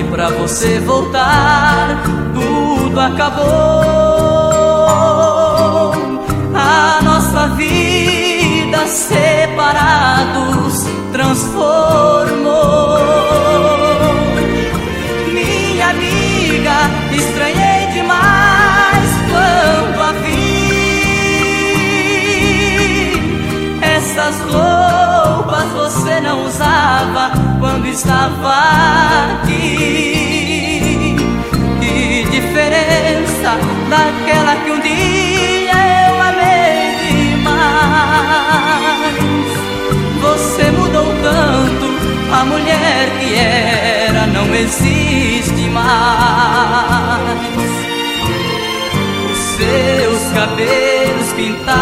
pra você voltar, tudo acabou. Você não usava quando estava aqui. Que diferença daquela que um dia eu amei demais. Você mudou tanto, a mulher que era não existe mais. Os seus cabelos pintados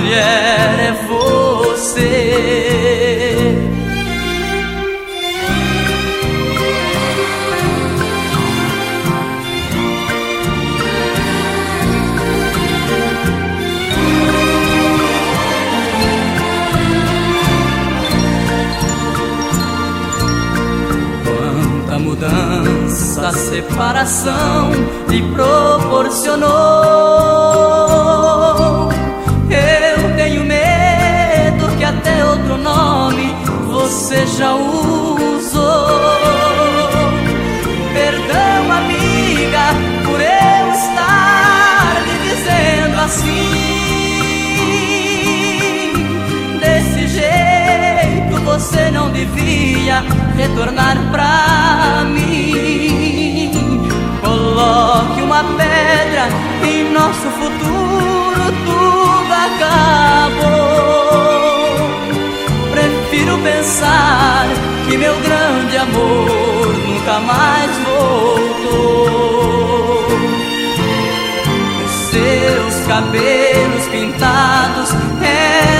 mulher é você. mudança, separação lhe proporcionou. Você já usou. Perdão, amiga, por eu estar lhe dizendo assim. Desse jeito você não devia retornar pra amor nunca mais voltou. Seus cabelos pintados. eram.